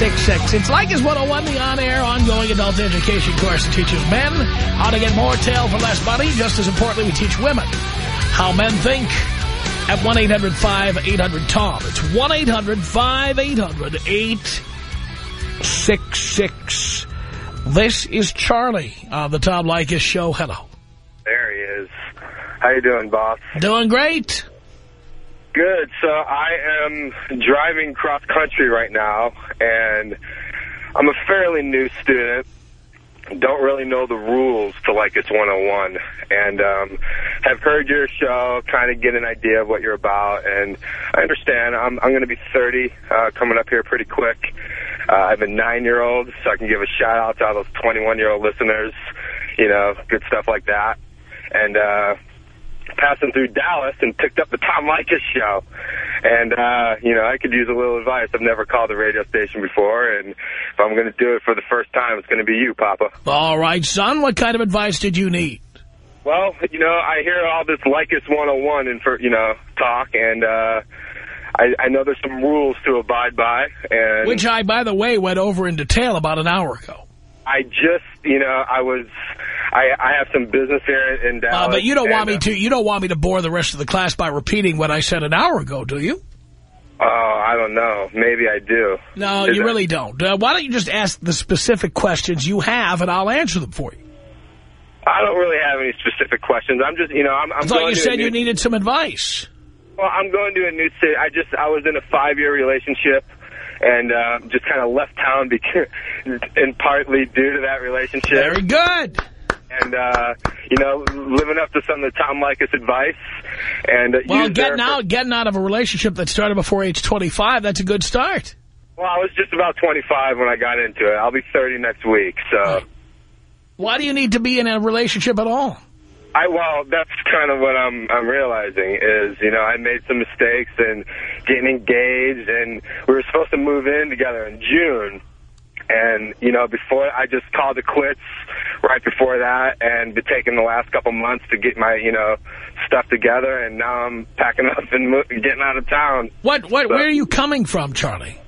1-800-5800-866. It's Leykis 101, the on-air, ongoing adult education course that teaches men how to get more tail for less money. Just as importantly, we teach women how men think at 1-800-5800-TOM. It's 1-800-5800-866. This is Charlie on the Tom Leykis Show. Hello. There he is. How you doing, boss? Doing great. Good. So I am driving cross country right now, and I'm a fairly new student. Don't really know the rules to Leykis 101, and um, have heard your show, kind of get an idea of what you're about, and I understand. I'm, I'm going to be 30 uh, coming up here pretty quick. Uh, I have a nine-year-old, so I can give a shout-out to all those 21-year-old listeners, you know, good stuff like that. And uh, passing through Dallas and picked up the Tom Leykis show. And, uh, you know, I could use a little advice. I've never called a radio station before, and if I'm going to do it for the first time, it's going to be you, Papa. All right, son. What kind of advice did you need? Well, you know, I hear all this Leykis 101 and for you know talk, and uh, I, I know there's some rules to abide by. and Which I, by the way, went over in detail about an hour ago. I just, you know, I was, I, I have some business here in Dallas. Uh, but you don't want me uh, to. You don't want me to bore the rest of the class by repeating what I said an hour ago, do you? Oh, I don't know. Maybe I do. No, Is you that- really don't. Uh, why don't you just ask the specific questions you have, and I'll answer them for you. I don't really have any specific questions. I'm just, you know, I'm. I'm I thought you said new- you needed some advice. Well, I'm going to a new city. I just, I was in a five-year relationship, and uh, just kind of left town because, and partly due to that relationship. Very good. and uh, you know, living up to some of the Tom Leykis advice. And uh, Well, getting out, getting out of a relationship that started before age 25, that's a good start. Well, I was just about 25 when I got into it. I'll be 30 next week, so. Why do you need to be in a relationship at all? I well, that's kind of what I'm I'm realizing is you know I made some mistakes and getting engaged, and we were supposed to move in together in June, and you know before I just called it quits right before that, and been taking the last couple months to get my you know stuff together, and now I'm packing up and getting out of town. What? What? So- Where are you coming from, Charlie?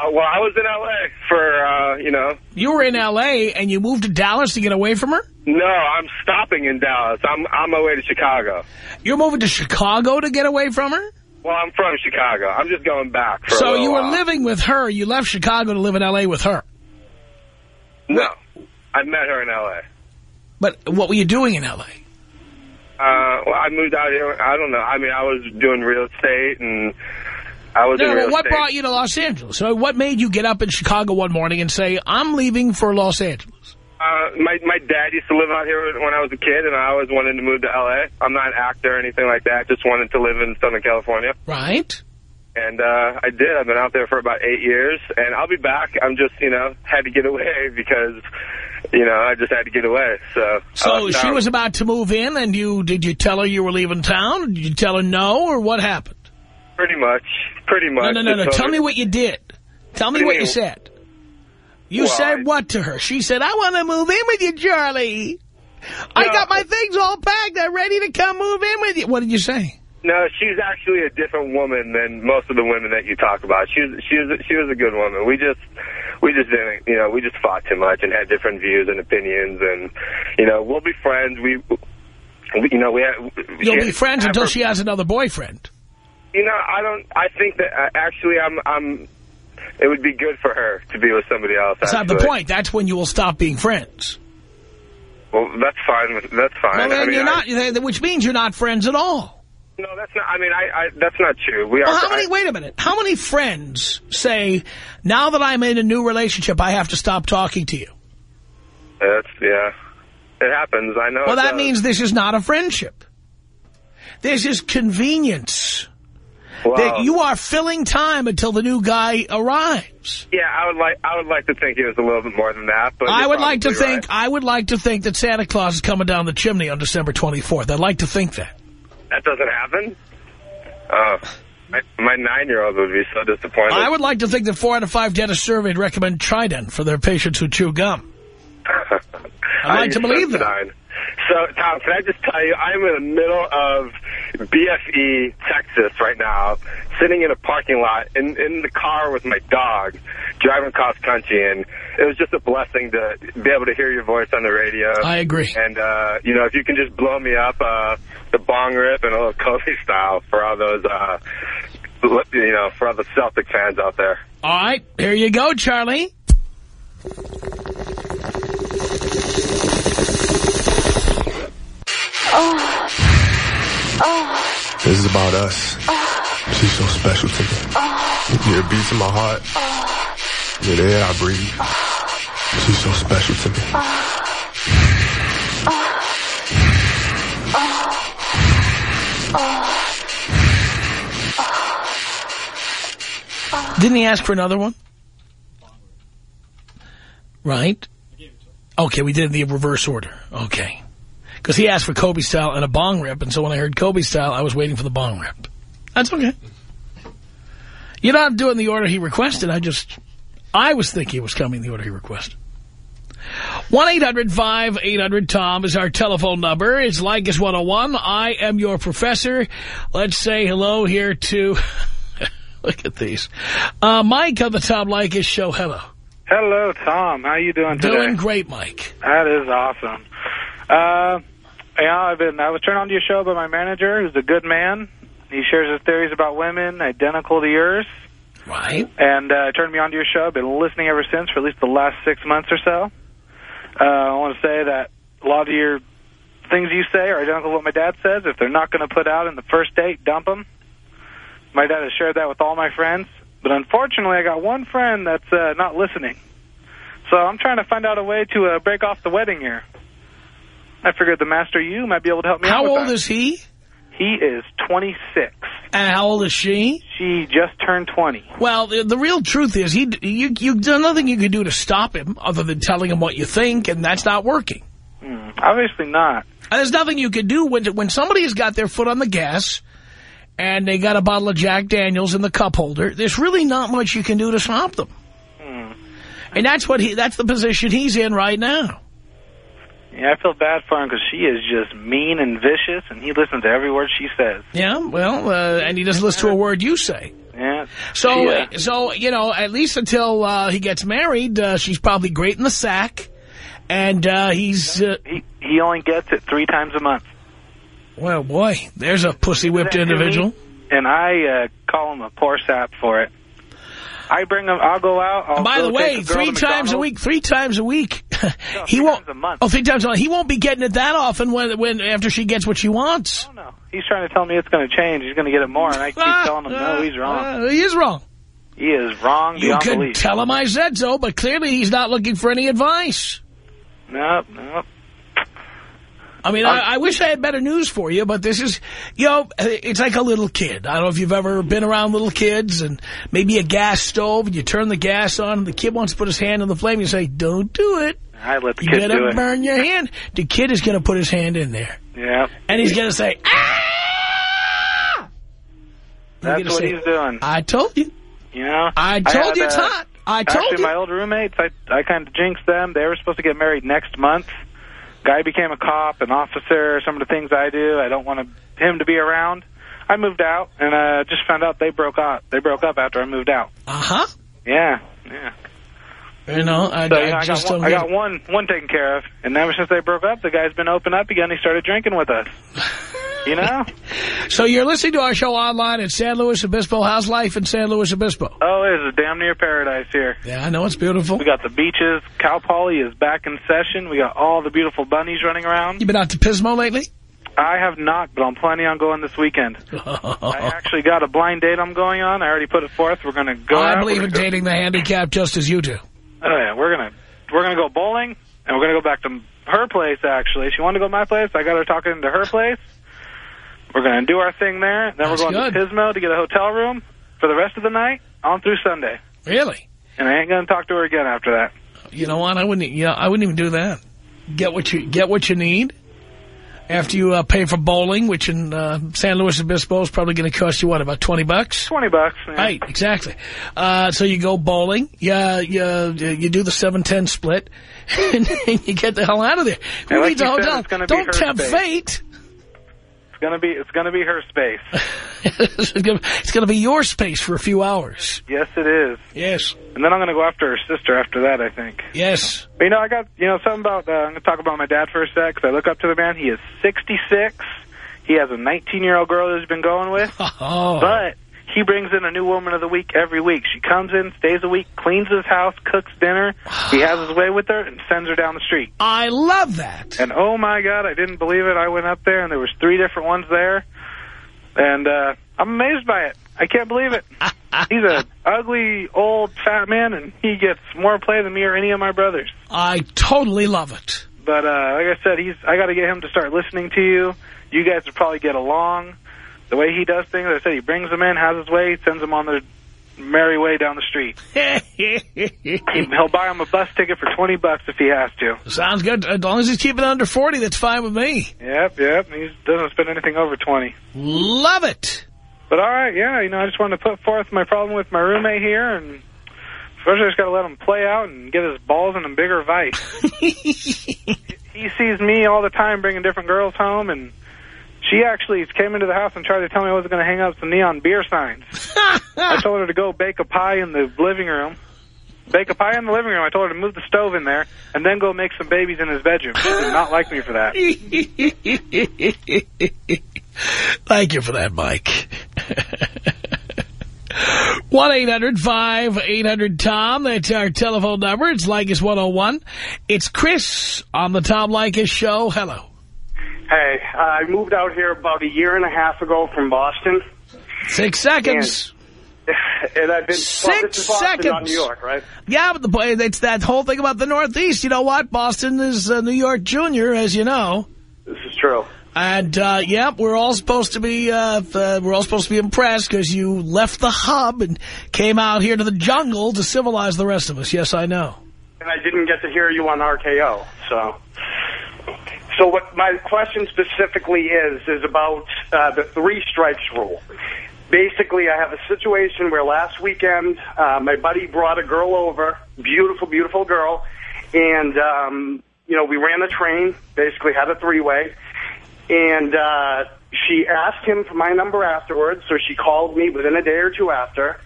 Uh, well, I was in L.A. for uh, you know You were in L.A. and you moved to Dallas to get away from her? no, I'm stopping in Dallas. I'm on my way to Chicago. You're moving to Chicago to get away from her? Well, I'm from Chicago. I'm just going back for So you were while. living with her. You left Chicago to live in L.A. with her. No. I met her in L.A. But what were you doing in L.A.? Uh, well, I moved out here. I don't know. I mean, I was doing real estate, and I was No, what brought you to Los Angeles? So what made you get up in Chicago one morning and say, I'm leaving for Los Angeles? Uh, my my dad used to live out here when I was a kid, and I always wanted to move to L.A. I'm not an actor or anything like that. Just wanted to live in Southern California, Right? and uh, I did. I've been out there for about eight years, and I'll be back. I'm just, you know, had to get away because, you know, I just had to get away. So, So left she was about to move in, and you did you tell her you were leaving town? Did you tell her no, or what happened? Pretty much, pretty much. No, no, no, no. Tell me what you did. Tell me What you said. You Well, said what to her? She said, I want to move in with you, Charlie. I No. got my things all packed. I'm ready to come move in with you. What did you say? No, she's actually a different woman than most of the women that you talk about. She was, she was, she was a good woman. We just, we just didn't, you know, we just fought too much and had different views and opinions, and you know, we'll be friends. We, we you know, we. You'll be friends until her- she has another boyfriend. You know, I don't. I think that uh, actually, I'm, I'm. It would be good for her to be with somebody else. That's not the point. That's when you will stop being friends. Well, that's fine. That's fine. Well, I mean, you're I- not, which means you're not friends at all. No, that's not. I mean, I, I that's not true. We are. How many, wait a minute, how many friends say, now that I'm in a new relationship, I have to stop talking to you? That's yeah. It happens. I know. Well, that does. means this is not a friendship. This is convenience. That you are filling time until the new guy arrives. Yeah, I would like. I would like to think it was a little bit more than that. But I would like to probably think I would like to think that Santa Claus is coming down the chimney on December 24th. I'd like to think that. that doesn't happen. Oh, my, my nine-year-old would be so disappointed. I would like to think that four out of five dentists surveyed recommend Trident for their patients who chew gum. I'd like to believe that. So, Tom, can I just tell you, I'm in the middle of BFE, Texas right now, sitting in a parking lot in, in the car with my dog, driving cross country, and it was just a blessing to be able to hear your voice on the radio. I agree. And, uh, you know, if you can just blow me up, uh, the bong rip and a little Kobe style for all those, uh, you know, for all the Celtic fans out there. All right, here you go, Charlie. This is about us. She's so special to me. You're a beats in my heart. You're the air I breathe. She's so special to me. Didn't he ask for another one? Right? Okay, we did it in the reverse order. Okay. Because he asked for Kobe style and a bong rip, and so when I heard Kobe style, I was waiting for the bong rip. That's okay. You don't have to do it in the order he requested. I just, I was thinking it was coming the order he requested. 1-800-5800-TOM is our telephone number. It's Leykis 101. I am your professor. Let's say hello here to, look at these. Uh, Mike on the Tom Leykis show. Hello. Hello, Tom. How you doing today? Doing great, Mike. That is awesome. Uh, yeah, I've been. I was turned on to your show by my manager, who's a good man. He shares his theories about women, identical to yours. Right. And uh, turned me on to your show. I've been listening ever since for at least the last six months or so. Uh, I want to say that a lot of your things you say are identical to what my dad says. If they're not going to put out in the first date, dump them. My dad has shared that with all my friends. But unfortunately, I got one friend that's uh, not listening. So I'm trying to find out a way to uh, break off the wedding here. I figured the Master You might be able to help me out How old that. is he? He is 26. And how old is she? She just turned 20. Well, the, the real truth is, he you you there's nothing you can do to stop him other than telling him what you think, and that's not working. Hmm. Obviously not. And there's nothing you can do when when somebody has got their foot on the gas and they got a bottle of Jack Daniels in the cup holder. There's really not much you can do to stop them. Hmm. And that's what he that's the position he's in right now. Yeah, I feel bad for him because she is just mean and vicious, and he listens to every word she says. Yeah, well, uh, and he doesn't listen to a word you say. Yeah. So, She, uh, uh, so you know, at least until uh, he gets married, uh, she's probably great in the sack, and uh, he's uh, he, he only gets it three times a month. well, boy, there's a pussy whipped That to me, individual. And I uh, call him a poor sap for it. I bring him, I'll go out. I'll by the way, three times a week, three times a week, he three won't. times a month. Oh, three times a month. He won't be getting it that often when when after she gets what she wants. Oh, no. He's trying to tell me it's going to change. He's going to get it more, and I keep telling him, no, he's wrong. Uh, he is wrong. he is wrong You could belief. tell him I said so, but clearly he's not looking for any advice. Nope, nope. I mean, I, I wish I had better news for you, but this is, you know, it's like a little kid. I don't know if you've ever been around little kids and maybe a gas stove and you turn the gas on and the kid wants to put his hand in the flame. You say, don't do it. I let the You're kid going do to it. burn your hand. The kid is going to put his hand in there Yeah. and he's going to say, ah! That's what say, he's doing. I told you. You know? I told had, you it's uh, hot. I told Actually, you. my old roommates, I, I kind of jinxed them. They were supposed to get married next month. Guy became a cop, an officer, some of the things I do. I don't want to, him to be around. I moved out, and uh, just found out they broke up. They broke up after I moved out. Uh-huh. Yeah, yeah. You know, I, So, I you know, I, got one, I got one one taken care of, and ever since they broke up, the guy's been open up again. He started drinking with us. You know? So you're listening to our show online at San Luis Obispo. How's life in San Luis Obispo? Oh, it is a damn near paradise here. Yeah, I know it's beautiful. We got the beaches. Cal Poly is back in session. We got all the beautiful bunnies running around. You been out to Pismo lately? I have not, but I'm planning on going this weekend. I actually got a blind date I'm going on. I already put it forth. We're going to go I out. believe in dating the handicapped just as you do. Oh yeah, we're gonna we're gonna go bowling, and we're gonna go back to her place. Actually, she wanted to go to my place. I got her talking to her place. We're gonna do our thing there. Then That's we're going good. to Pismo to get a hotel room for the rest of the night, on through Sunday. Really? And I ain't gonna talk to her again after that. You know what? I wouldn't. You know, I wouldn't even do that. Get what you get what you need. After you uh, pay for bowling, which in uh, San Luis Obispo is probably going to cost you what about twenty bucks? Twenty bucks. yeah. Right, exactly. Uh, so you go bowling, yeah, you, you do the seven ten split, and you get the hell out of there. Who like needs a hotel? it's gonna be Don't tempt fate. It's gonna be it's gonna be her space. it's gonna be your space for a few hours. yes, it is. Yes, And then I'm gonna go after her sister after that. I think. yes. But, you know, I got you know something about. Uh, I'm gonna talk about my dad for a sec because I look up to the man. He is 66. He has a 19 year old girl that he's been going with. Oh, But he brings in a new woman of the week every week. She comes in, stays a week, cleans his house, cooks dinner. He has his way with her and sends her down the street. I love that. And oh my God, I didn't believe it. I went up there and there was three different ones there, and uh, I'm amazed by it. I can't believe it. He's an ugly old fat man, and he gets more play than me or any of my brothers. I totally love it. But uh, like I said, he's I got to get him to start listening to you. You guys would probably get along. The way he does things, I said he brings them in, has his way, sends them on their merry way down the street. He, he'll buy him a bus ticket for 20 bucks if he has to. Sounds good. As long as he's keeping it under 40, that's fine with me. Yep, yep. He doesn't spend anything over 20. Love it. But all right, yeah, you know, I just wanted to put forth my problem with my roommate here, and first I just got to let him play out and get his balls in a bigger vice. he sees me all the time bringing different girls home, and she actually came into the house and tried to tell me I wasn't going to hang up some neon beer signs. I told her to go bake a pie in the living room. Bake a pie in the living room. I told her to move the stove in there and then go make some babies in his bedroom. She did not like me for that. Thank you for that, Mike. 1-800-5800-TOM. That's our telephone number. It's Leykis 101. It's Chris on the Tom Leykis Show. Hello. Hey, I moved out here about a year and a half ago from Boston, Six seconds. and I've been Six well, is Boston, not. New York, right? Yeah, but the it's that whole thing about the Northeast. You know what? Boston is uh, New York Junior, as you know. This is true. And, uh, yeah, we're all supposed to be, uh, uh, we're all supposed to be impressed because you left the hub and came out here to the jungle to civilize the rest of us. Yes, I know. And I didn't get to hear you on RKO, so. So what my question specifically is is about uh, the three strikes rule. Basically, I have a situation where last weekend uh, my buddy brought a girl over, beautiful, beautiful girl, and um, you know we ran the train, basically had a three-way, and uh, she asked him for my number afterwards, so she called me within a day or two after,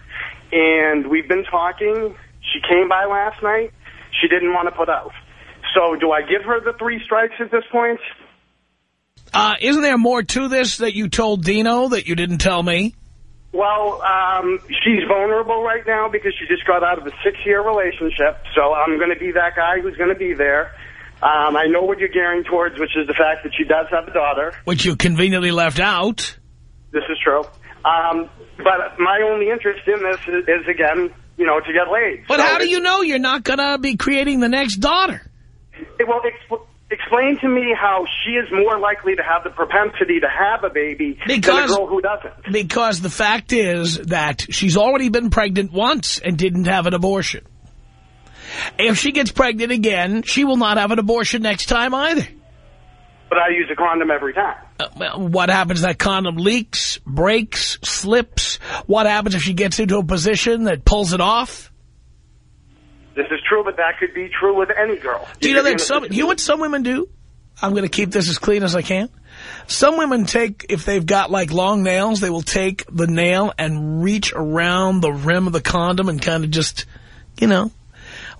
and we've been talking. She came by last night. She didn't want to put out. So do I give her the three strikes at this point? Uh, isn't there more to this that you told Dino that you didn't tell me? Well, um, she's vulnerable right now because she just got out of a six-year relationship. So I'm going to be that guy who's going to be there. Um, I know what you're gearing towards, which is the fact that she does have a daughter. Which you conveniently left out. This is true. Um, but my only interest in this is, is again, you know, to get laid. But So how do you know you're not going to be creating the next daughter? Well, expl explain to me how she is more likely to have the propensity to have a baby Because- than a girl who doesn't. Because the fact is that she's already been pregnant once and didn't have an abortion. If she gets pregnant again, she will not have an abortion next time either. But I use a condom every time. Uh, well, what happens if that condom leaks, breaks, slips? What happens if she gets into a position that pulls it off? This is true, but that could be true with any girl. Do you know be in that some, you know what some women do? I'm going to keep this as clean as I can. Some women take, if they've got like long nails, they will take the nail and reach around the rim of the condom and kind of just, you know,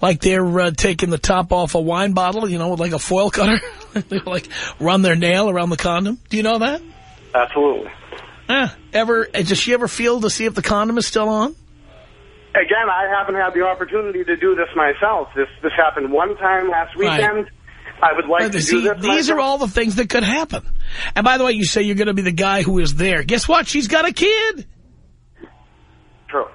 like they're uh, taking the top off a wine bottle, you know, with like a foil cutter. they like run their nail around the condom. Do you know that? Absolutely. Yeah. ever, does she ever feel to see if the condom is still on? Again, I haven't had the opportunity to do this myself. This this happened one time last Right. weekend. I would like Right, to see, do this these are all the things that could happen. And by the way, you say you're going to be the guy who is there. Guess what? She's got a kid. True.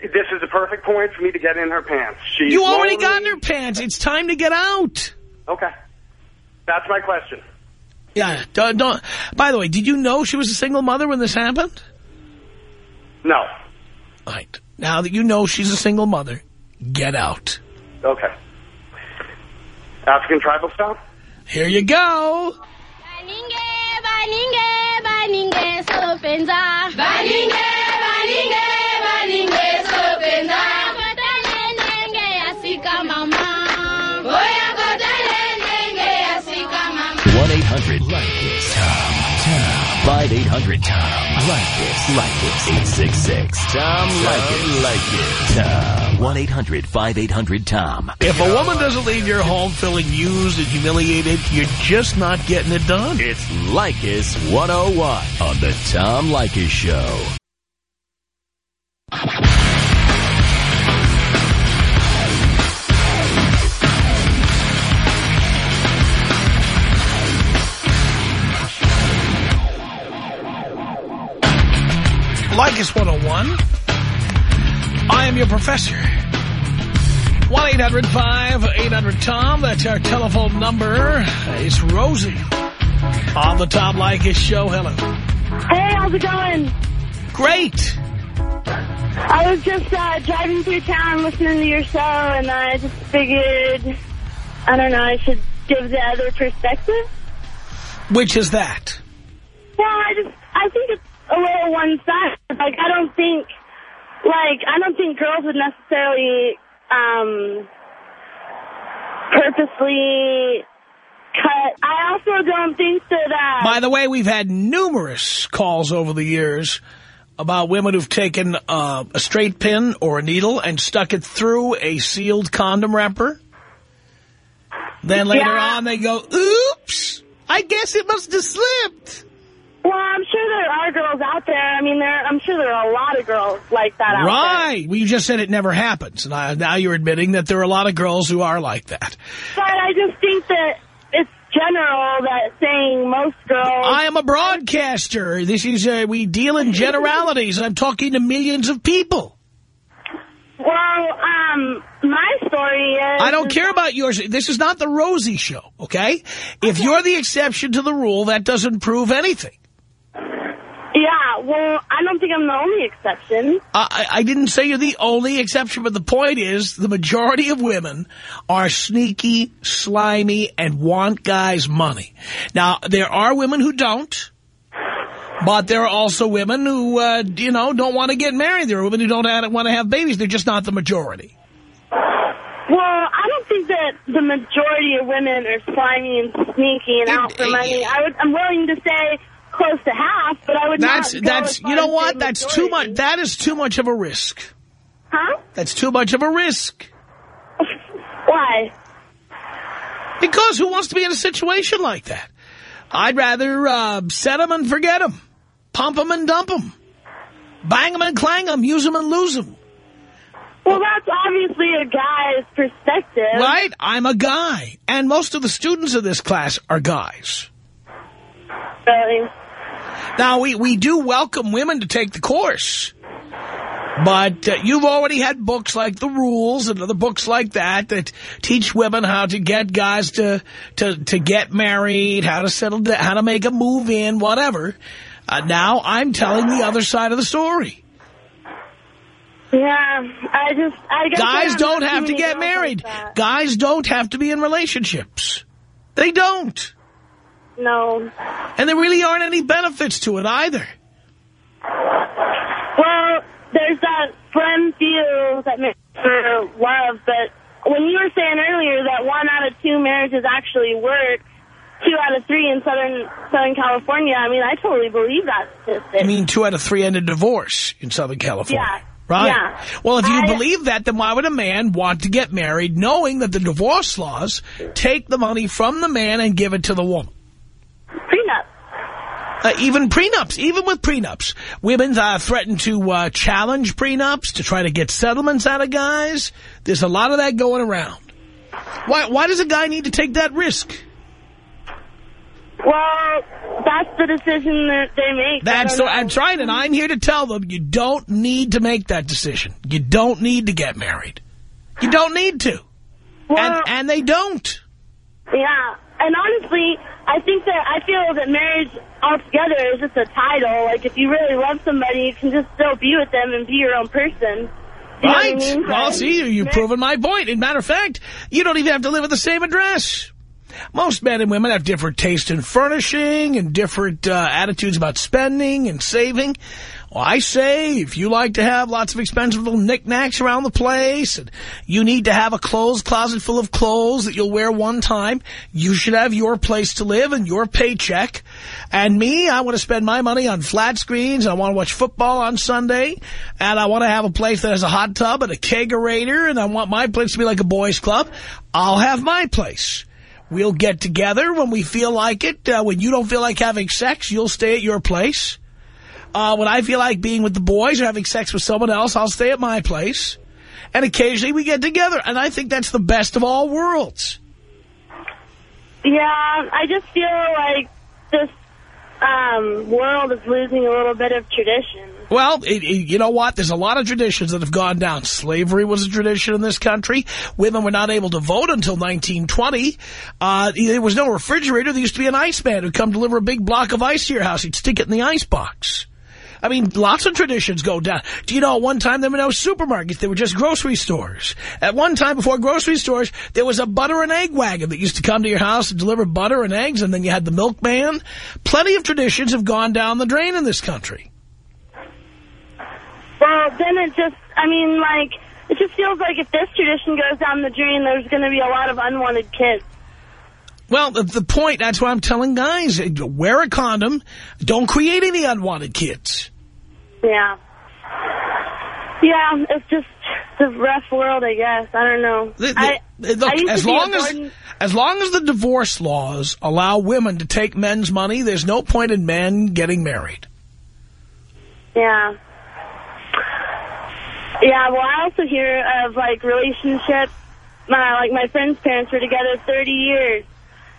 This is a perfect point for me to get in her pants. She's You already lonely. got in her pants. It's time to get out. Okay. That's my question. Yeah. Don't, don't. By the way, did you know she was a single mother when this happened? No. Right. Now that you know she's a single mother, get out. Okay. African tribal style? Here you go. 5-800-TOM. Like this. Like this. 866. Tom Leykis. Like it. Tom. 1-800-5800-TOM. If a woman doesn't leave your home feeling used and humiliated, you're just not getting it done. It's Leykis 101 on the Tom Leykis Show. Leykis 101. I am your professor. 1-800-5800-TOM. That's our telephone number. It's Rosie on the Tom Leykis show. Hello. Hey, how's it going? Great. I was just uh, driving through town listening to your show, and I just figured, I don't know, I should give the other perspective. Which is that? Well, I just, I think it's a little one-sided. Like, I don't think, like, I don't think girls would necessarily um, purposely cut. I also don't think that... Uh, By the way, we've had numerous calls over the years about women who've taken uh, a straight pin or a needle and stuck it through a sealed condom wrapper. Then later Yeah. on they go, oops, I guess it must have slipped. Well, I'm sure there are girls out there. I mean, there. I'm sure there are a lot of girls like that out there. Right. Well, you just said it never happens. And I, now you're admitting that there are a lot of girls who are like that. But I just think that it's general that saying most girls... I am a broadcaster. This is, uh, we deal in generalities. I'm talking to millions of people. Well, um, my story is... I don't care about yours. This is not the Rosie show, okay? If you're the exception to the rule, that doesn't prove anything. Well, I don't think I'm the only exception. I, I I didn't say you're the only exception, but the point is the majority of women are sneaky, slimy, and want guys' money. Now, there are women who don't, but there are also women who, uh, you know, don't want to get married. There are women who don't want to have babies. They're just not the majority. Well, I don't think that the majority of women are slimy and sneaky and out for money. I would, I'm willing to say close to half, but I would That's, that's, you know what? That's too much. That is too much of a risk. Huh? That's too much of a risk. Why? Because who wants to be in a situation like that? I'd rather uh, set them and forget them. Pump them and dump them. Bang them and clang them. Use them and lose them. Well, that's obviously a guy's perspective. Right? I'm a guy. And most of the students of this class are guys. Really? Now, we, we do welcome women to take the course. But uh, you've already had books like The Rules and other books like that that teach women how to get guys to to, to get married, how to settle, down, how to make a move in, whatever. Uh, now I'm telling the other side of the story. Yeah, I just, I guess Guys don't have to get like married. Guys don't have to be in relationships. They don't. No. And there really aren't any benefits to it either. Well, there's that friend few that makes for uh, love, but when you were saying earlier that one out of two marriages actually work, two out of three in Southern Southern California, I mean, I totally believe that statistic. I mean, two out of three end in divorce in Southern California. Yeah. Right. Yeah. Well, if you I- believe that, then why would a man want to get married knowing that the divorce laws take the money from the man and give it to the woman? Uh, even prenups, even with prenups. Women uh, threaten to uh, challenge prenups to try to get settlements out of guys. There's a lot of that going around. Why, why does a guy need to take that risk? Well, that's the decision that they make. That's I'm trying, and I'm here to tell them you don't need to make that decision. You don't need to get married. You don't need to. Well, and, and they don't. Yeah, and honestly, I think that I feel that marriage altogether is just a title. Like, if you really love somebody, you can just still be with them and be your own person. You what I Right. mean? Well, see, you've proven my point. As a matter of fact, you don't even have to live at the same address. Most men and women have different tastes in furnishing and different uh, attitudes about spending and saving. Well, I say if you like to have lots of expensive little knickknacks around the place and you need to have a clothes closet full of clothes that you'll wear one time, you should have your place to live and your paycheck. And me, I want to spend my money on flat screens. I want to watch football on Sunday. And I want to have a place that has a hot tub and a kegerator. And I want my place to be like a boys club. I'll have my place. We'll get together when we feel like it. Uh, when you don't feel like having sex, you'll stay at your place. Uh, when I feel like being with the boys or having sex with someone else, I'll stay at my place. And occasionally we get together. And I think that's the best of all worlds. Yeah, I just feel like this um, world is losing a little bit of tradition. Well, it, it- you know what? There's a lot of traditions that have gone down. Slavery was a tradition in this country. Women were not able to vote until 1920. Uh, there was no refrigerator. There used to be an iceman who'd come deliver a big block of ice to your house. He'd stick it in the ice box. I mean, lots of traditions go down. Do you know, at one time there were no supermarkets. There were just grocery stores. At one time, before grocery stores, there was a butter and egg wagon that used to come to your house and deliver butter and eggs, and then you had the milkman. Plenty of traditions have gone down the drain in this country. Well, then it just, I mean, like, it just feels like if this tradition goes down the drain, there's going to be a lot of unwanted kids. Well, the, the point, that's why I'm telling guys. Wear a condom. Don't create any unwanted kids. Yeah. Yeah, it's just the rough world, I guess. I don't know. The- the- I, look, I as to be a long as as long as the divorce laws allow women to take men's money, there's no point in men getting married. Yeah. Yeah, well, I also hear of, like, relationships. My, like, my friend's parents were together 30 years.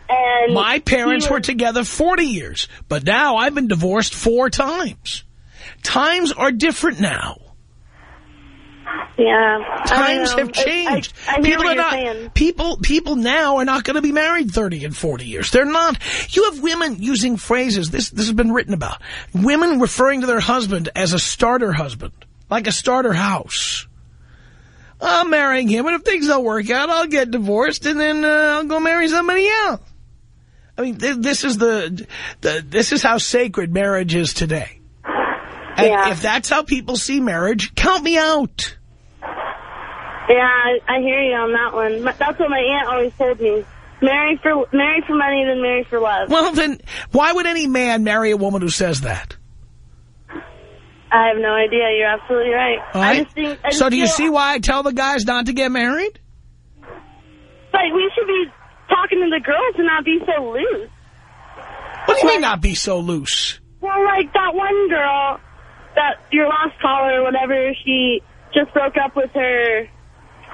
And My parents he were together 40 years, but now I've been divorced four times. Times are different now. Yeah. Times have changed. I, I, hear people are not. saying. People people now are not going to be married 30 and 40 years. They're not. You have women using phrases. This this has been written about. Women referring to their husband as a starter husband, like a starter house. I'm marrying him, and if things don't work out, I'll get divorced, and then uh, I'll go marry somebody else. I mean, th this is the, the this is how sacred marriage is today. And Yeah. if that's how people see marriage, count me out. Yeah, I, I hear you on that one. That's what my aunt always told me. Marry for marry for money, then marry for love. Well, then, why would any man marry a woman who says that? I have no idea. You're absolutely right. All I right? just think. So do you see why I tell the guys not to get married? Like we should be talking to the girls and not be so loose. What do you mean not be so loose? Well, like that one girl, that your last caller or whatever, she just broke up with her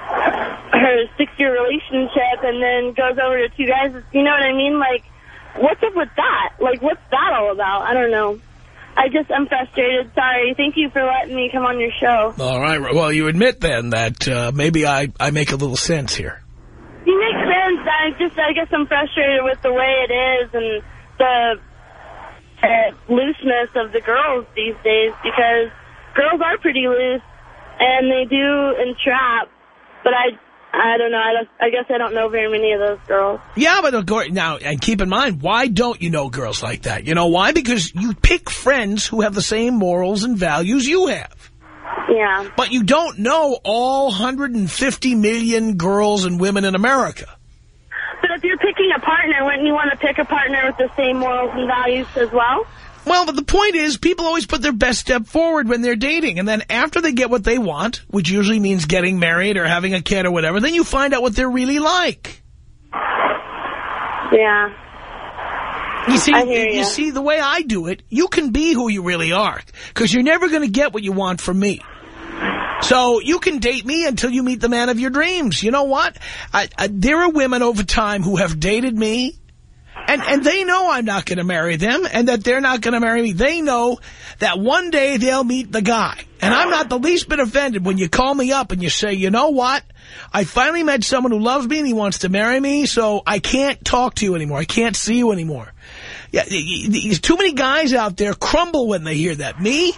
her six year relationship and then goes over to two guys. You know what I mean? Like, what's up with that? Like, what's that all about? I don't know. I just, I'm frustrated. Sorry. Thank you for letting me come on your show. All right. Well, you admit then that uh, maybe I, I make a little sense here. You make sense. I just, I guess I'm frustrated with the way it is and the uh, looseness of the girls these days because girls are pretty loose and they do entrap. But I, I don't know. I, don't, I guess I don't know very many of those girls. Yeah, but of course, now, and keep in mind, why don't you know girls like that? You know why? Because you pick friends who have the same morals and values you have. Yeah. But you don't know all 150 million girls and women in America. But if you're picking a partner, wouldn't you want to pick a partner with the same morals and values as well? Well, but the point is, people always put their best step forward when they're dating. And then after they get what they want, which usually means getting married or having a kid or whatever, then you find out what they're really like. Yeah. You see, I hear you ya. see, the way I do it, you can be who you really are. Because you're never going to get what you want from me. So you can date me until you meet the man of your dreams. You know what? I, I, there are women over time who have dated me, and, and they know I'm not going to marry them, and that they're not going to marry me. They know that one day they'll meet the guy. And I'm not the least bit offended when you call me up and you say, you know what? I finally met someone who loves me and he wants to marry me, so I can't talk to you anymore. I can't see you anymore. Yeah, too many guys out there crumble when they hear that. Me,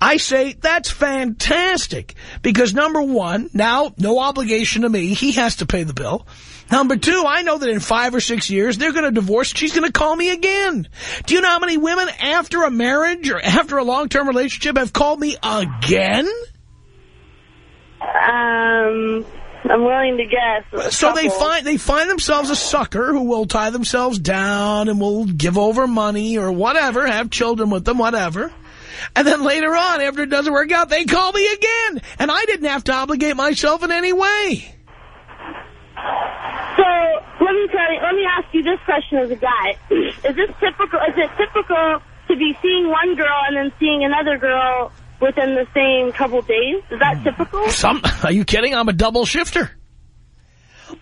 I say, that's fantastic. Because number one, now, no obligation to me. He has to pay the bill. Number two, I know that in five or six years, they're going to divorce. She's going to call me again. Do you know how many women after a marriage or after a long-term relationship have called me again? Um, I'm willing to guess. So they find they find themselves a sucker who will tie themselves down and will give over money or whatever, have children with them, whatever. And then later on, after it doesn't work out, they call me again. And I didn't have to obligate myself in any way. So let me tell you, let me ask you this question as a guy: Is this typical? Is it typical to be seeing one girl and then seeing another girl within the same couple days? Is that typical? Some, are you kidding? I'm a double shifter.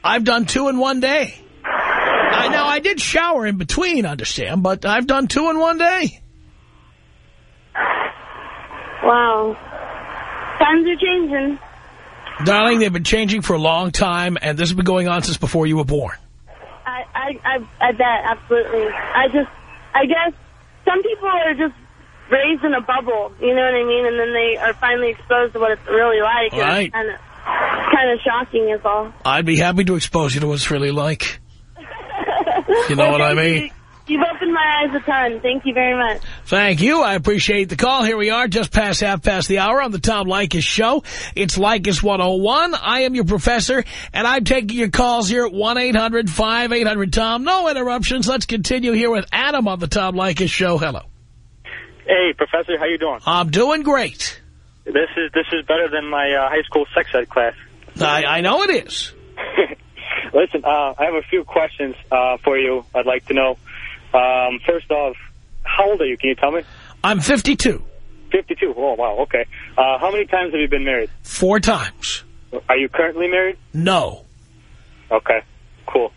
I've done two in one day. I know I did shower in between, understand, but I've done two in one day. Wow. Times are changing. Darling, they've been changing for a long time, and this has been going on since before you were born. I, I, I, I bet, absolutely. I just, I guess some people are just raised in a bubble, you know what I mean? And then they are finally exposed to what it's really like. and Right. It's kind of, kind of shocking is all. I'd be happy to expose you to what it's really like. You know Well, what I mean? you. You've opened my eyes a ton. Thank you very much. Thank you. I appreciate the call. Here we are, just past half past the hour on the Tom Leykis Show. It's Leykis 101. I am your professor, and I'm taking your calls here at 1-800-5800-TOM. No interruptions. Let's continue here with Adam on the Tom Leykis Show. Hello. Hey, Professor, how you doing? I'm doing great. This is this is better than my uh, high school sex ed class. I, I know it is. Listen, uh, I have a few questions uh, for you. I'd like to know. Um, first off, how old are you? Can you tell me? I'm 52. 52. Oh, wow. Okay. Uh, how many times have you been married? Four times. Are you currently married? No. Okay. Cool.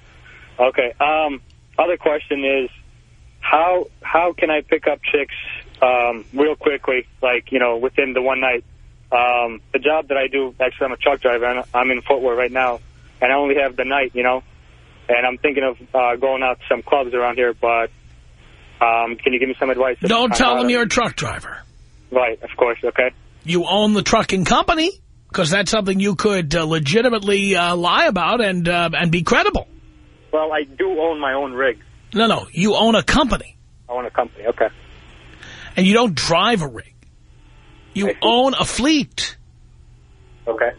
Okay. Um, other question is, how how can I pick up chicks um, real quickly, like, you know, within the one night? Um, the job that I do, actually, I'm a truck driver, and I'm in Fort Worth right now, and I only have the night, you know, and I'm thinking of uh, going out to some clubs around here, but um, can you give me some advice? Don't tell them you're a truck driver. Right, of course, okay. You own the trucking company, because that's something you could uh, legitimately uh, lie about and uh, and be credible. Well, I do own my own rig. No, no, you own a company, I own a company, okay. And you don't drive a rig. You own a fleet. Okay.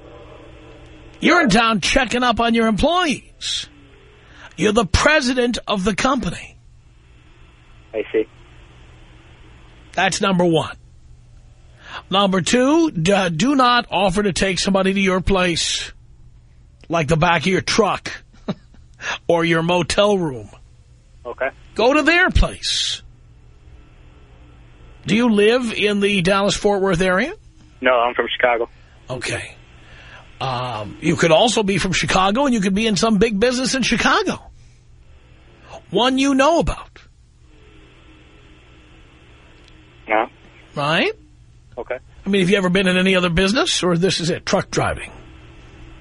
You're in town checking up on your employees. You're the president of the company. I see. That's number one. Number two, do not offer to take somebody to your place, like the back of your truck or your motel room. Okay. Go to their place. Do you live in the Dallas-Fort Worth area? No, I'm from Chicago. Okay. Um, you could also be from Chicago, and you could be in some big business in Chicago. One you know about, No? right? Okay. I mean, have you ever been in any other business, or this is it, truck driving?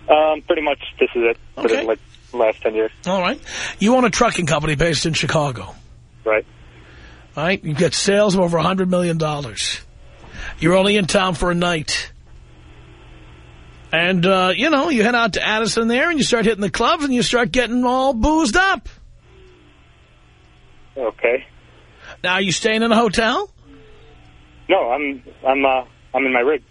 Um, pretty much this is it for Okay. the like, last 10 years. All right. You own a trucking company based in Chicago, Right. Right? You get sales of over a $100 million. You're only in town for a night. And, uh, you know, you head out to Addison there, and you start hitting the clubs, and you start getting all boozed up. Okay. Now, are you staying in a hotel? No, I'm I'm uh I'm in my rig.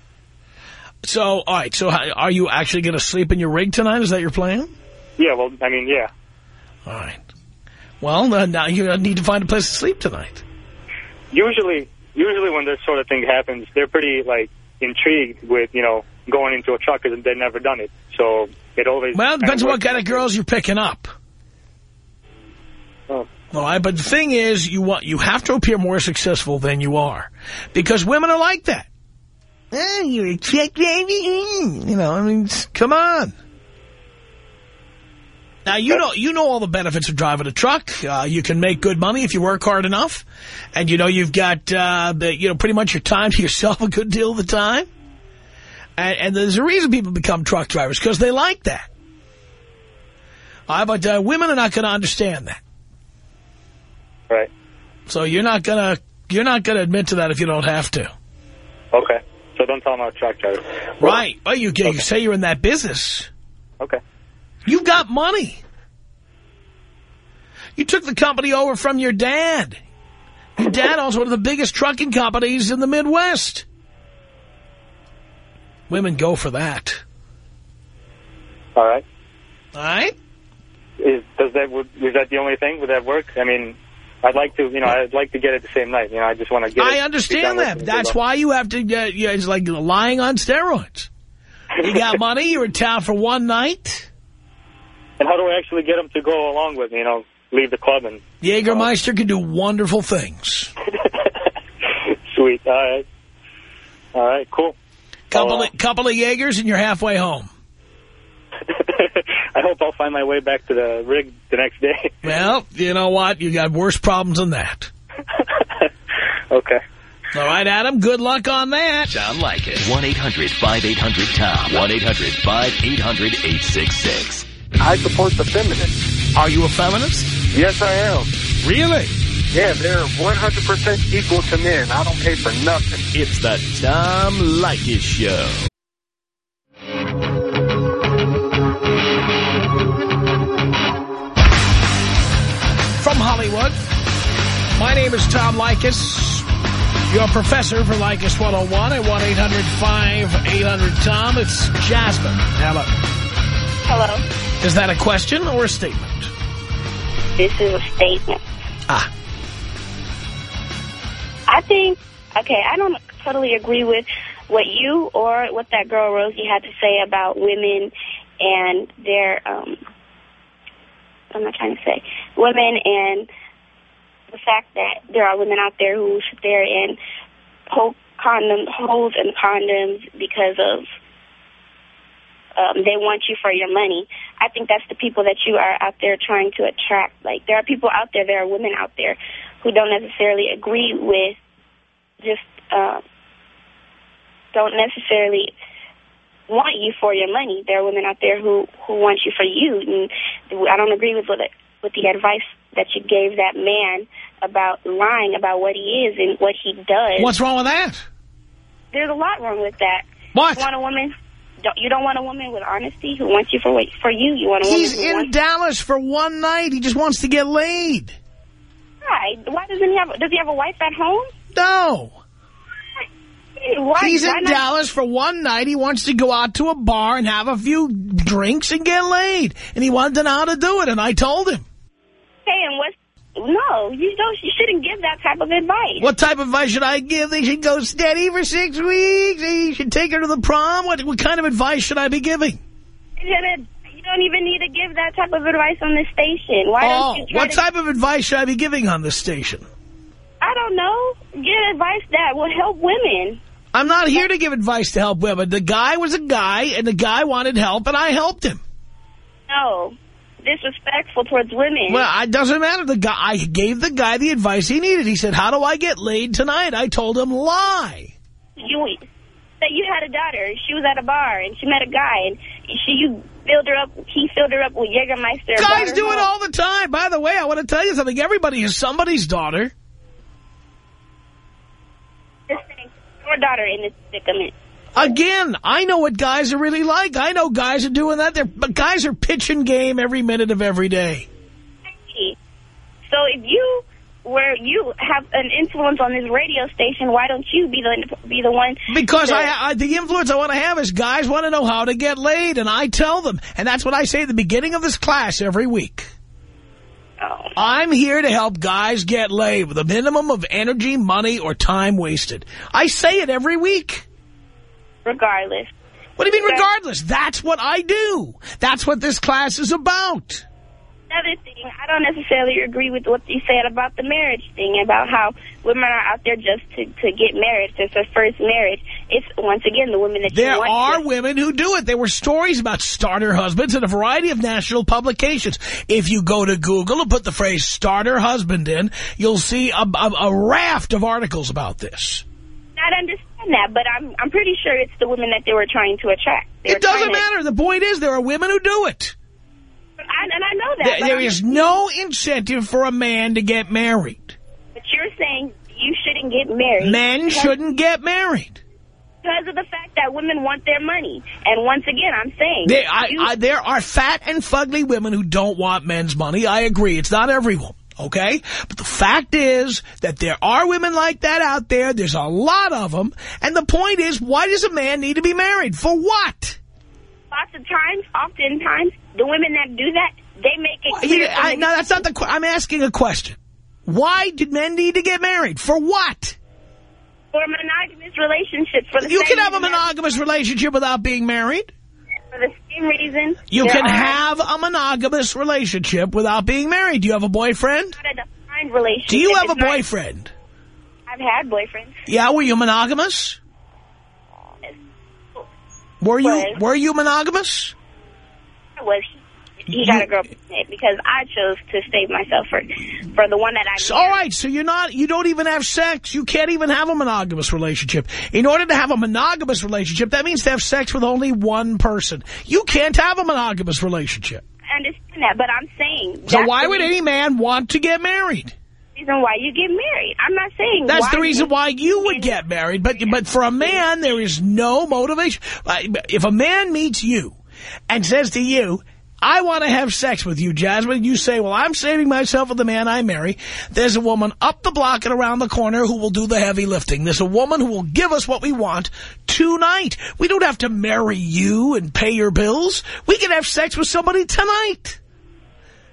So, all right, so how, are you actually going to sleep in your rig tonight? Is that your plan? Yeah, well, I mean, yeah. All right. Well, uh, now you need to find a place to sleep tonight. Usually, usually when this sort of thing happens, they're pretty like intrigued with you know going into a truck because they've never done it. So it always Well, it depends on what kind of girls you're picking up. Oh, All right, but the thing is, you want you have to appear more successful than you are, because women are like that. Eh, oh, you're a chick, baby. Eh, you know, I mean, come on. Now you know you know all the benefits of driving a truck. Uh, you can make good money if you work hard enough, and you know you've got uh, the, you know pretty much your time to yourself a good deal of the time. And, and there's a reason people become truck drivers because they like that. Uh, but uh, women are not going to understand that. Right. So you're not gonna you're not gonna admit to that if you don't have to. Okay. So don't tell them I'm a truck driver. Right. Well, you, you say you're in that business. Okay. You got money. You took the company over from your dad. Your dad owns one of the biggest trucking companies in the Midwest. Women go for that. All right. All right? Is does that that the only thing? Would that work? I mean, I'd like to, you know, I'd like to get it the same night. You know, I just want to get. it, I understand that. That's why you have to, uh, yeah, it's like lying on steroids. You got money, you're in town for one night. And how do I actually get them to go along with me? You know, leave the club and Jägermeister can do wonderful things. sweet. All right. All right. Cool. Couple, Uh, of, couple of Jaegers and you're halfway home. I hope I'll find my way back to the rig the next day. Well, you know what? You got worse problems than that. okay. All right, Adam, good luck on that. Sound like it. 1-800-5800-TOM. 1-800-5800-866. I support the feminists. Are you a feminist? Yes, I am. Really? Yeah, they're 100% equal to men. I don't pay for nothing. It's the Tom Leykis Show. From Hollywood, my name is Tom Leykis. Your professor for Leykis 101 at 1-800-5800-TOM. It's Jasmine. Hello. Hello. Is that a question or a statement? This is a statement. Ah. I think, okay, I don't totally agree with what you or what that girl Rosie had to say about women and their, um, what am I trying to say? Women and the fact that there are women out there who sit there and poke condom holes in condoms because of um, they want you for your money. I think that's the people that you are out there trying to attract. Like there are people out there, there are women out there who don't necessarily agree with just uh, don't necessarily want you for your money. There are women out there who who want you for you, and I don't agree with what with the advice that you gave that man about lying about what he is and what he does. What's wrong with that? There's a lot wrong with that. What? You want a woman? Don't, you don't want a woman with honesty who wants you for what, for you. You want a woman He's in. Dallas for one night. He just wants to get laid. Why? Why doesn't he have? Does he have a wife at home? No. Why? He's why in not? Dallas for one night. He wants to go out to a bar and have a few drinks and get laid. And he wanted to know how to do it, and I told him. Hey, and what's? No, you don't. You shouldn't give that type of advice. What type of advice should I give? They should go steady for six weeks. You should take her to the prom. What, what kind of advice should I be giving? You don't- even need to give that type of advice on the station. Why oh, don't you what type of advice should I be giving on the station? I don't know. Get advice that will help women. I'm not here to give advice to help women. The guy was a guy, and the guy wanted help, and I helped him. No, disrespectful towards women. Well, it doesn't matter. The guy, I gave the guy the advice he needed. He said, how do I get laid tonight? I told him, lie. you that you had a daughter. She was at a bar and she met a guy and she you filled her up. He filled her up with Jägermeister. Guys do it all the time. By the way, I want to tell you something. Everybody is somebody's daughter. Your daughter in this predicament. Again, I know what guys are really like. I know guys are doing that. They're, but guys are pitching game every minute of every day. So if you where you have an influence on this radio station, why don't you be the be the one? Because to- I, I, the influence I want to have is guys want to know how to get laid, and I tell them. And that's what I say at the beginning of this class every week. Oh. I'm here to help guys get laid with a minimum of energy, money, or time wasted. I say it every week. Regardless. What do you mean regardless? That's what I do. That's what this class is about. Another thing, I don't necessarily agree with what you said about the marriage thing, about how women are out there just to, to get married. It's their first marriage. It's, once again, the women that There you want are to. women who do it. There were stories about starter husbands in a variety of national publications. If you go to Google and put the phrase starter husband in, you'll see a, a, a raft of articles about this. I understand that, but I'm I'm pretty sure it's the women that they were trying to attract. They It doesn't matter. The point is there are women who do it. I, and I know that. There- there is no incentive for a man to get married. But you're saying you shouldn't get married. Men shouldn't get married. Because of the fact that women want their money. And once again, I'm saying... There, I, I, there are fat and fugly women who don't want men's money. I agree. It's not everyone. Okay? But the fact is that there are women like that out there. There's a lot of them. And the point is, why does a man need to be married? For what? lots of times, oftentimes, the women that do that, they make it You- clear... I, no, that's not the... I'm asking a question. Why did men need to get married? For what? For a monogamous relationships. For the You can have a monogamous relationship without being married. For the same reason... You can have a monogamous relationship without being married. Do you have a boyfriend? Not a defined relationship. Do you have a It's not- boyfriend? I've had boyfriends. Yeah, were you monogamous? Were you Was. were you monogamous? I was. He got a girl pregnant because I chose to save myself for for the one that I So, all right, so you're not you don't even have sex. You can't even have a monogamous relationship. In order to have a monogamous relationship, that means to have sex with only one person. You can't have a monogamous relationship. I understand that, but I'm saying So why would any man want to get married? reason why you get married? I'm not saying That's the reason why you would get married. But but for a man, there is no motivation. If a man meets you and says to you, I want to have sex with you, Jasmine, you say, well, I'm saving myself for the man I marry. There's a woman up the block and around the corner who will do the heavy lifting. There's a woman who will give us what we want tonight. We don't have to marry you and pay your bills. We can have sex with somebody tonight.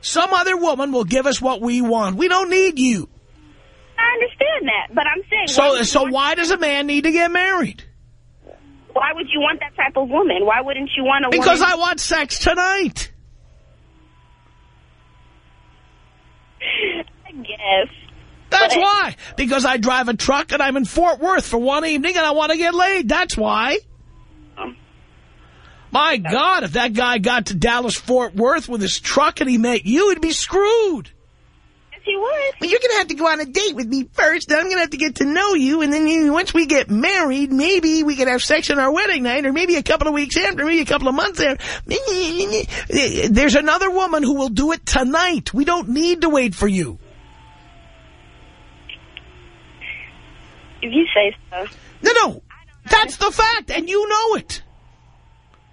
Some other woman will give us what we want. We don't need you. I understand that, but I'm saying So, so why does a man need to get married? why would you want that type of woman? Why wouldn't you want a Because woman? I want sex tonight. I guess. That's But- why. Because I drive a truck and I'm in Fort Worth for one evening and I want to get laid. That's why. Um, My God, if that guy got to Dallas-Fort Worth with his truck and he met you, he'd be screwed. He would. Well, you're going to have to go on a date with me first. Then I'm going to have to get to know you. And then you, once we get married, maybe we can have sex on our wedding night or maybe a couple of weeks after, maybe a couple of months after. There's another woman who will do it tonight. We don't need to wait for you. If you say so. No, no. That's the fact, and you know it.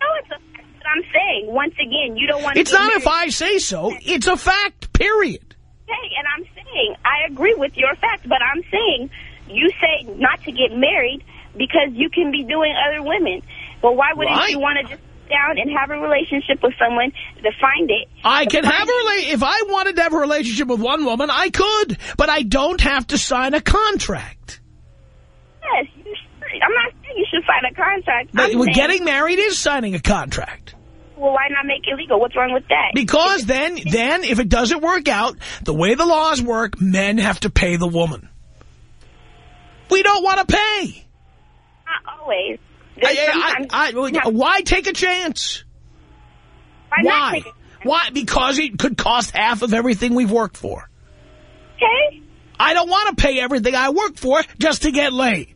No, it's a fact. I'm saying, once again, you don't want to It's not married. if I say so. It's a fact, period. And I'm saying, I agree with your fact, but I'm saying, you say not to get married because you can be doing other women. Well, why wouldn't Right. you want to just sit down and have a relationship with someone to find it? I can have a rela If I wanted to have a relationship with one woman, I could. But I don't have to sign a contract. Yes, you. I'm not saying you should sign a contract. But getting married is signing a contract. Well, why not make it legal? What's wrong with that? Because then, then if it doesn't work out, the way the laws work, men have to pay the woman. We don't want to pay. Not always. I, I, I, why take a chance? why not Why? it? Why? Because it could cost half of everything we've worked for. Okay. I don't want to pay everything I work for just to get laid.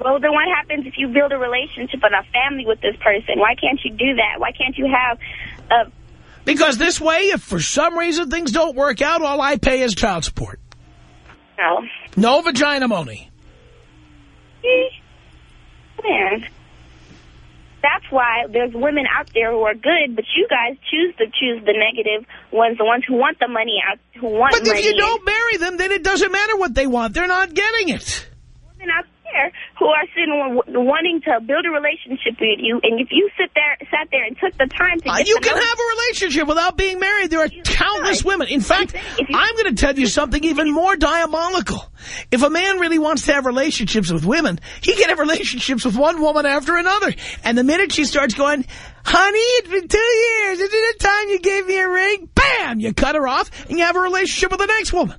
Well, then what happens if you build a relationship and a family with this person? Why can't you do that? Why can't you have a... Because this way, if for some reason things don't work out, all I pay is child support. No. No vagina money. Eh, man. That's why there's women out there who are good, but you guys choose to choose the negative ones, the ones who want the money out, who want But money. if you don't marry them, then it doesn't matter what they want. They're not getting it. Women out there who are sitting wanting to build a relationship with you, and if you sit there, sat there and took the time to Uh, you can have a relationship without being married. There are countless women. In fact, I'm going to tell you something even more diabolical. If a man really wants to have relationships with women, he can have relationships with one woman after another. And the minute she starts going, honey, it's been two years. Isn't it time you gave me a ring? Bam! You cut her off and you have a relationship with the next woman.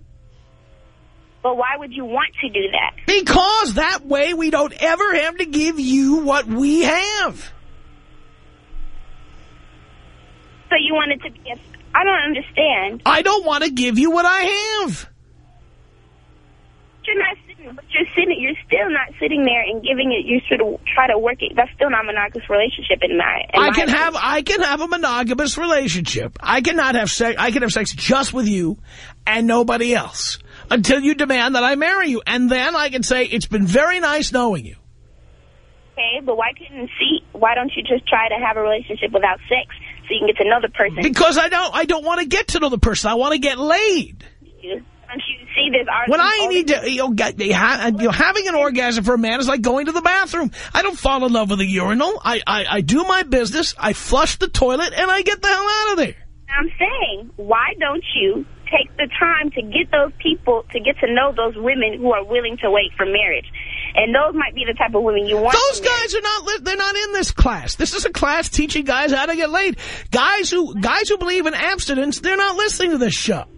But why would you want to do that? Because that way we don't ever have to give you what we have. So you want it to be a... I don't understand. I don't want to give you what I have. You're not sitting, but you're sitting, you're still not sitting there and giving it, you should try to work it. That's still not a monogamous relationship in my, in I my can opinion. have I can have a monogamous relationship. I cannot have sex. I can have sex just with you and nobody else until you demand that I marry you, and then I can say it's been very nice knowing you. Okay, but why couldn't see, why don't you just try to have a relationship without sex so you can get to know the person? Because I don't I don't want to get to know the person. I want to get laid. Don't you see this When I need to, you know, get, ha, you know, having an orgasm for a man is like going to the bathroom. I don't fall in love with a urinal. I, I, I do my business. I flush the toilet and I get the hell out of there. I'm saying, why don't you take the time to get those people, to get to know those women who are willing to wait for marriage? And those might be the type of women you want. Those guys are not, they're not in this class. This is a class teaching guys how to get laid. Guys who, guys who believe in abstinence, they're not listening to this show.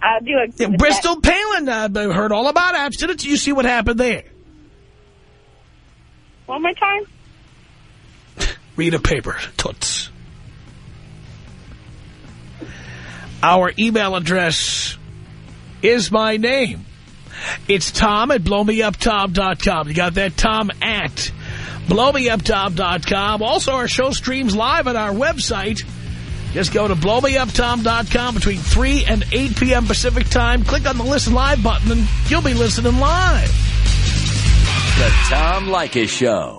I do agree Yeah, Bristol Palin uh, heard all about abstinence. You see what happened there. One more time? Read a paper, toots. Our email address is my name. It's Tom at blowmeuptom.com. You got that? Tom at blowmeuptom.com. Also, our show streams live at our website. Just go to blowmeuptom.com between 3 and 8 p.m. Pacific time. Click on the Listen Live button and you'll be listening live. The Tom Leykis Show.